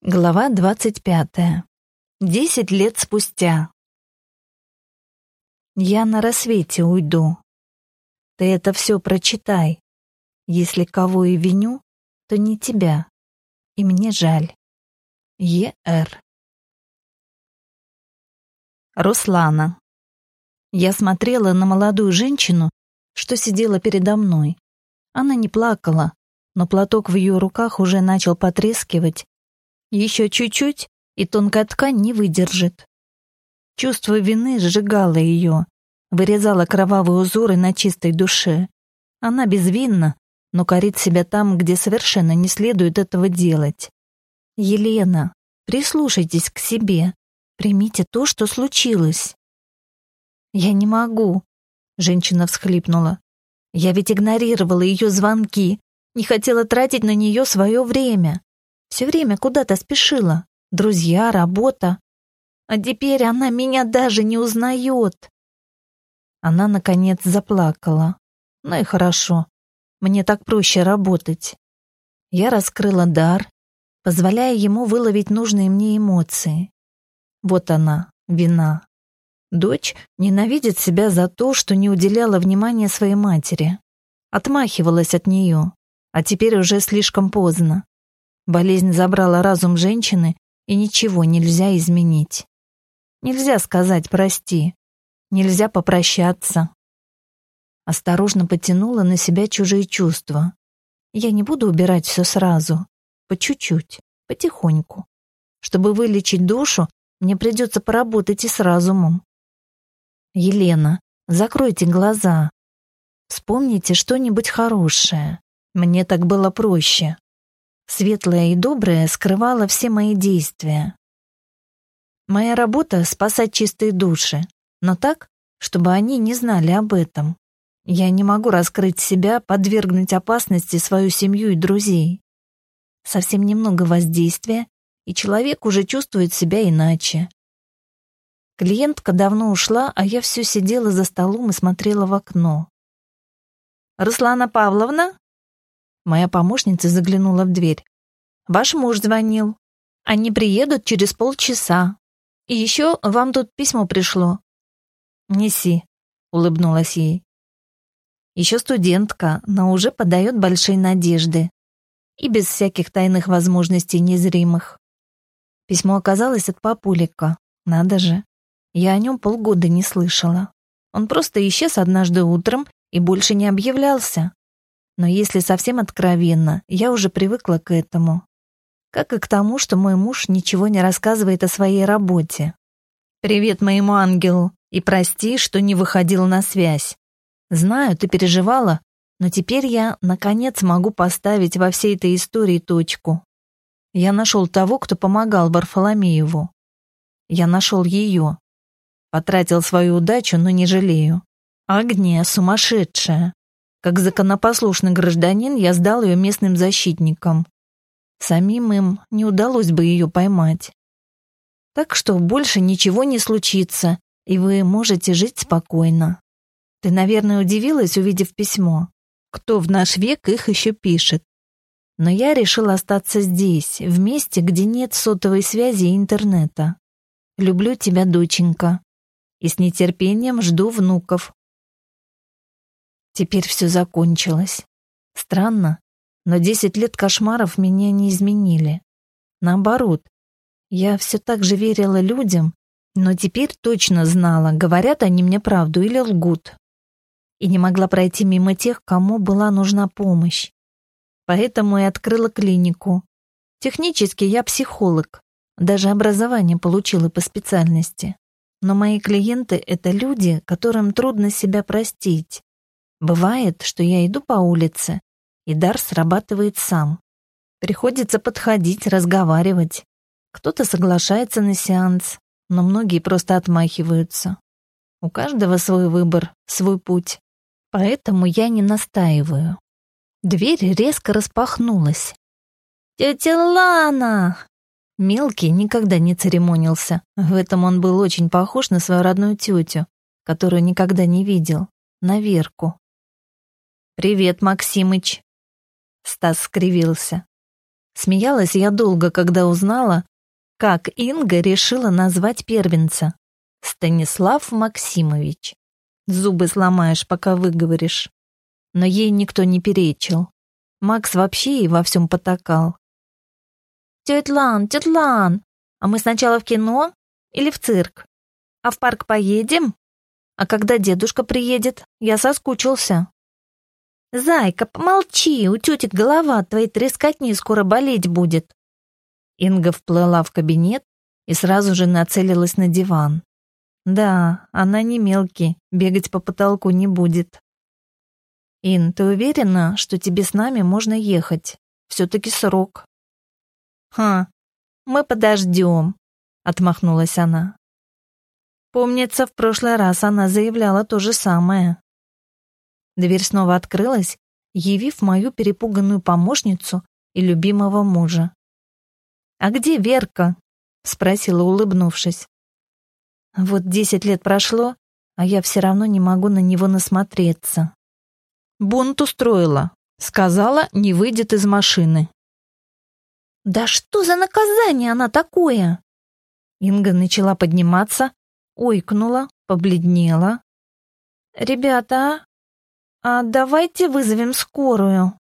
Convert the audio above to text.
Глава двадцать пятая. Десять лет спустя. Я на рассвете уйду. Ты это все прочитай. Если кого и виню, то не тебя. И мне жаль. Е.Р. Руслана. Я смотрела на молодую женщину, что сидела передо мной. Она не плакала, но платок в ее руках уже начал потрескивать еще чуть-чуть, и тонкая ткань не выдержит. Чувство вины сжигало ее, вырезало кровавые узоры на чистой душе. Она безвинна, но корит себя там, где совершенно не следует этого делать. Елена, прислушайтесь к себе, примите то, что случилось. Я не могу, женщина всхлипнула. Я ведь игнорировала ее звонки, не хотела тратить на нее свое время. Все время куда-то спешила. Друзья, работа. А теперь она меня даже не узнает. Она, наконец, заплакала. Ну и хорошо. Мне так проще работать. Я раскрыла дар, позволяя ему выловить нужные мне эмоции. Вот она, вина. Дочь ненавидит себя за то, что не уделяла внимания своей матери. Отмахивалась от нее, а теперь уже слишком поздно. Болезнь забрала разум женщины, и ничего нельзя изменить. Нельзя сказать «прости», нельзя попрощаться. Осторожно потянула на себя чужие чувства. Я не буду убирать все сразу, по чуть-чуть, потихоньку. Чтобы вылечить душу, мне придется поработать и с разумом. Елена, закройте глаза. Вспомните что-нибудь хорошее. Мне так было проще. Светлое и доброе скрывало все мои действия. Моя работа — спасать чистые души, но так, чтобы они не знали об этом. Я не могу раскрыть себя, подвергнуть опасности свою семью и друзей. Совсем немного воздействия, и человек уже чувствует себя иначе. Клиентка давно ушла, а я все сидела за столом и смотрела в окно. «Руслана Павловна?» Моя помощница заглянула в дверь. «Ваш муж звонил. Они приедут через полчаса. И еще вам тут письмо пришло». «Неси», — улыбнулась ей. Еще студентка, но уже подает большие надежды. И без всяких тайных возможностей незримых. Письмо оказалось от папулика. Надо же. Я о нем полгода не слышала. Он просто исчез однажды утром и больше не объявлялся. Но если совсем откровенно, я уже привыкла к этому. Как и к тому, что мой муж ничего не рассказывает о своей работе. «Привет моему ангелу, и прости, что не выходил на связь. Знаю, ты переживала, но теперь я, наконец, могу поставить во всей этой истории точку. Я нашел того, кто помогал Варфоломееву. Я нашел ее. Потратил свою удачу, но не жалею. Агния сумасшедшая. Как законопослушный гражданин я сдал ее местным защитникам. Самим им не удалось бы ее поймать. Так что больше ничего не случится, и вы можете жить спокойно. Ты, наверное, удивилась, увидев письмо. Кто в наш век их еще пишет? Но я решила остаться здесь, в месте, где нет сотовой связи и интернета. Люблю тебя, доченька. И с нетерпением жду внуков. Теперь все закончилось. Странно, но десять лет кошмаров меня не изменили. Наоборот, я все так же верила людям, но теперь точно знала, говорят они мне правду или лгут. И не могла пройти мимо тех, кому была нужна помощь. Поэтому и открыла клинику. Технически я психолог, даже образование получила по специальности. Но мои клиенты — это люди, которым трудно себя простить. Бывает, что я иду по улице, и дар срабатывает сам. Приходится подходить, разговаривать. Кто-то соглашается на сеанс, но многие просто отмахиваются. У каждого свой выбор, свой путь. Поэтому я не настаиваю. Дверь резко распахнулась. «Тетя Лана!» Мелкий никогда не церемонился. В этом он был очень похож на свою родную тетю, которую никогда не видел, на Верку. «Привет, Максимыч!» Стас скривился. Смеялась я долго, когда узнала, как Инга решила назвать первенца. Станислав Максимович. Зубы сломаешь, пока выговоришь. Но ей никто не перечил. Макс вообще и во всем потакал. «Тетя Лан, тетя Лан, а мы сначала в кино или в цирк? А в парк поедем? А когда дедушка приедет? Я соскучился». «Зайка, помолчи, у тети голова от твоей трескотни скоро болеть будет». Инга вплыла в кабинет и сразу же нацелилась на диван. Да, она не мелкий, бегать по потолку не будет. Ин, ты уверена, что тебе с нами можно ехать? Все-таки срок. Ха, мы подождем, отмахнулась она. Помнится, в прошлый раз она заявляла то же самое. Дверь снова открылась, явив мою перепуганную помощницу и любимого мужа. «А где Верка?» — спросила, улыбнувшись. Вот десять лет прошло, а я все равно не могу на него насмотреться. Бунт устроила. Сказала, не выйдет из машины. «Да что за наказание она такое?» Инга начала подниматься, ойкнула, побледнела. «Ребята, а давайте вызовем скорую».